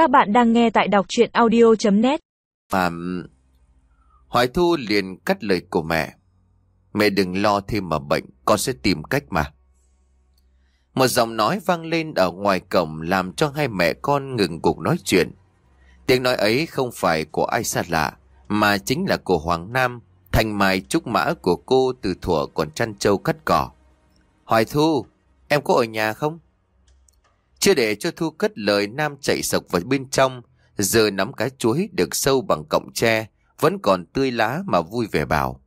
Các bạn đang nghe tại đọc chuyện audio.net Mà... Hoài Thu liền cắt lời của mẹ. Mẹ đừng lo thêm mà bệnh, con sẽ tìm cách mà. Một giọng nói vang lên ở ngoài cổng làm cho hai mẹ con ngừng cuộc nói chuyện. Tiếng nói ấy không phải của ai xa lạ, mà chính là của Hoàng Nam, thành mài trúc mã của cô từ thuở còn chăn trâu cắt cỏ. Hoài Thu, em có ở nhà không? Chưa để cho Thu cất lời Nam chạy sộc vào bên trong, giờ nắm cái chuối được sâu bằng cọng tre, vẫn còn tươi lá mà vui vẻ bảo.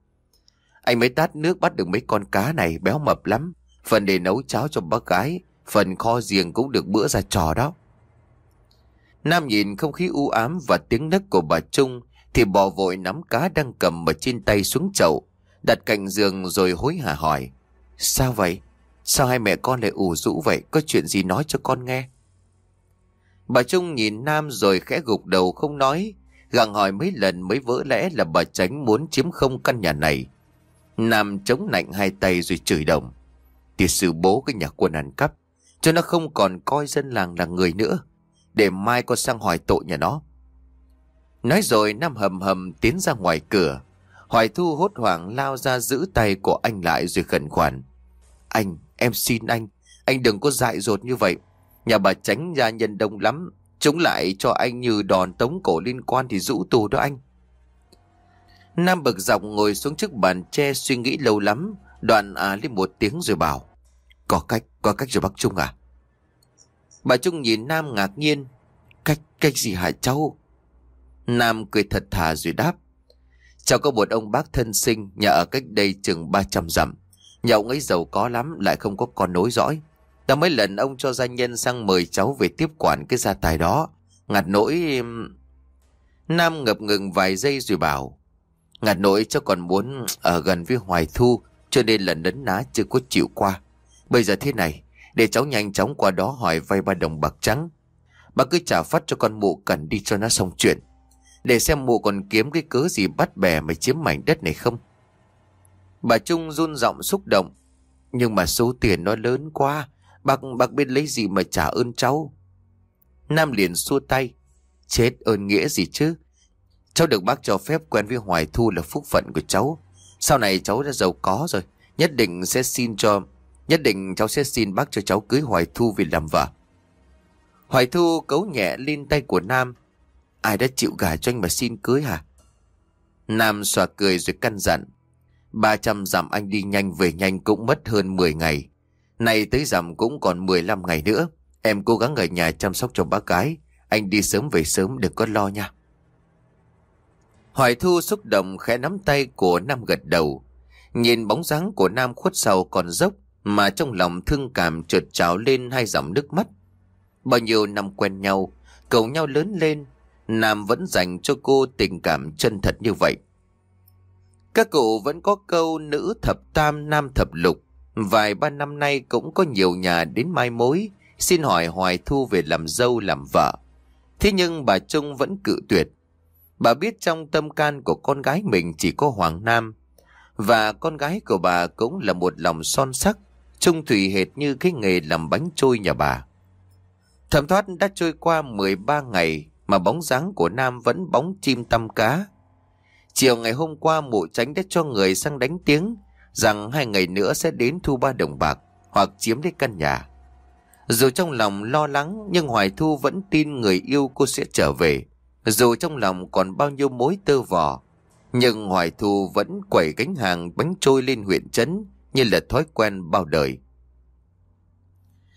Anh mới tát nước bắt được mấy con cá này béo mập lắm, phần để nấu cháo cho bác gái, phần kho riêng cũng được bữa ra trò đó. Nam nhìn không khí u ám và tiếng nấc của bà Trung thì bò vội nắm cá đang cầm ở trên tay xuống chậu, đặt cạnh giường rồi hối hả hỏi. Sao vậy? Sao hai mẹ con lại ủ rũ vậy? Có chuyện gì nói cho con nghe? Bà Trung nhìn Nam rồi khẽ gục đầu không nói, gặng hỏi mấy lần mới vỡ lẽ là bà Tránh muốn chiếm không căn nhà này. Nam chống nạnh hai tay rồi chửi đồng. Thì sự bố cái nhà quân ăn cắp, cho nó không còn coi dân làng là người nữa, để mai con sang hỏi tội nhà nó. Nói rồi Nam hầm hầm tiến ra ngoài cửa, Hoài Thu hốt hoảng lao ra giữ tay của anh lại rồi khẩn khoản. Anh, em xin anh, anh đừng có dại dột như vậy. Nhà bà tránh gia nhân đông lắm, chúng lại cho anh như đòn tống cổ liên quan thì rũ tù đó anh. Nam bực dọc ngồi xuống trước bàn tre suy nghĩ lâu lắm, đoạn à lên một tiếng rồi bảo. Có cách, có cách rồi bác Trung à? Bà Trung nhìn Nam ngạc nhiên. Cách, cách gì hả cháu? Nam cười thật thà rồi đáp. Cháu có một ông bác thân sinh, nhà ở cách đây chừng 300 dặm. Nhà ông ấy giàu có lắm, lại không có con nối dõi. Đã mấy lần ông cho gia nhân sang mời cháu về tiếp quản cái gia tài đó. Ngặt nỗi... Nam ngập ngừng vài giây rồi bảo. Ngặt nỗi cháu còn muốn ở gần với Hoài Thu, cho nên lần đấn ná chưa có chịu qua. Bây giờ thế này, để cháu nhanh chóng qua đó hỏi vay ba đồng bạc trắng. Bà cứ trả phát cho con mụ cần đi cho nó xong chuyện. Để xem mụ còn kiếm cái cớ gì bắt bè mà chiếm mảnh đất này không. Bà Trung run giọng xúc động. Nhưng mà số tiền nó lớn quá. Bác, bác biết lấy gì mà trả ơn cháu. Nam liền xua tay. Chết ơn nghĩa gì chứ. Cháu được bác cho phép quen với Hoài Thu là phúc phận của cháu. Sau này cháu đã giàu có rồi. Nhất định sẽ xin cho... Nhất định cháu sẽ xin bác cho cháu cưới Hoài Thu về làm vợ. Hoài Thu cấu nhẹ lên tay của Nam. Ai đã chịu gả cho anh mà xin cưới hả? Nam xòa cười rồi căn dặn. 300 dặm anh đi nhanh về nhanh cũng mất hơn 10 ngày. Nay tới dặm cũng còn 15 ngày nữa. Em cố gắng ở nhà chăm sóc cho bác gái. Anh đi sớm về sớm đừng có lo nha. Hoài Thu xúc động khẽ nắm tay của Nam gật đầu. Nhìn bóng dáng của Nam khuất sau còn dốc mà trong lòng thương cảm trượt trào lên hai dòng nước mắt. Bao nhiêu năm quen nhau, cầu nhau lớn lên, Nam vẫn dành cho cô tình cảm chân thật như vậy. Các cụ vẫn có câu nữ thập tam nam thập lục. Vài ba năm nay cũng có nhiều nhà đến mai mối, xin hỏi Hoài Thu về làm dâu làm vợ. Thế nhưng bà Trung vẫn cự tuyệt. Bà biết trong tâm can của con gái mình chỉ có Hoàng Nam. Và con gái của bà cũng là một lòng son sắc, trung thủy hệt như cái nghề làm bánh trôi nhà bà. Thẩm thoát đã trôi qua 13 ngày mà bóng dáng của Nam vẫn bóng chim tăm cá. Chiều ngày hôm qua mụ tránh đã cho người sang đánh tiếng rằng hai ngày nữa sẽ đến thu ba đồng bạc hoặc chiếm lấy căn nhà. Dù trong lòng lo lắng nhưng Hoài Thu vẫn tin người yêu cô sẽ trở về. Dù trong lòng còn bao nhiêu mối tơ vò, nhưng Hoài Thu vẫn quẩy gánh hàng bánh trôi lên huyện trấn như là thói quen bao đời.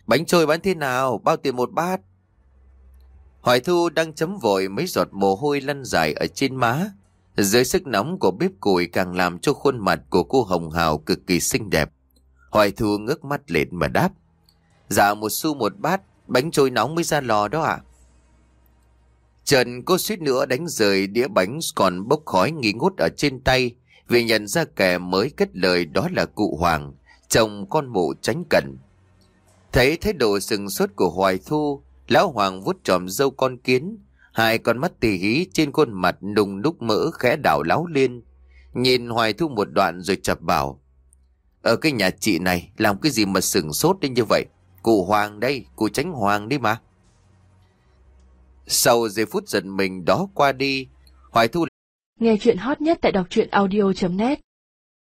Bánh trôi bán thế nào? Bao tiền một bát? Hoài Thu đang chấm vội mấy giọt mồ hôi lăn dài ở trên má. Dưới sức nóng của bếp củi càng làm cho khuôn mặt của cô Hồng Hào cực kỳ xinh đẹp. Hoài Thu ngước mắt lên mà đáp. Dạ một xu một bát, bánh trôi nóng mới ra lò đó ạ. Trần cô suýt nữa đánh rời đĩa bánh còn bốc khói nghi ngút ở trên tay vì nhận ra kẻ mới kết lời đó là cụ Hoàng, chồng con mụ tránh cẩn. Thấy thái độ sừng sốt của Hoài Thu, lão Hoàng vút tròm dâu con kiến, hai con mắt tỉ hí trên khuôn mặt nùng núc mỡ khẽ đảo láo liên. Nhìn Hoài Thu một đoạn rồi chập bảo. Ở cái nhà chị này làm cái gì mà sừng sốt đến như vậy? Cụ Hoàng đây, cụ tránh Hoàng đi mà. Sau giây phút giật mình đó qua đi, Hoài Thu Nghe chuyện hot nhất tại đọc truyện audio.net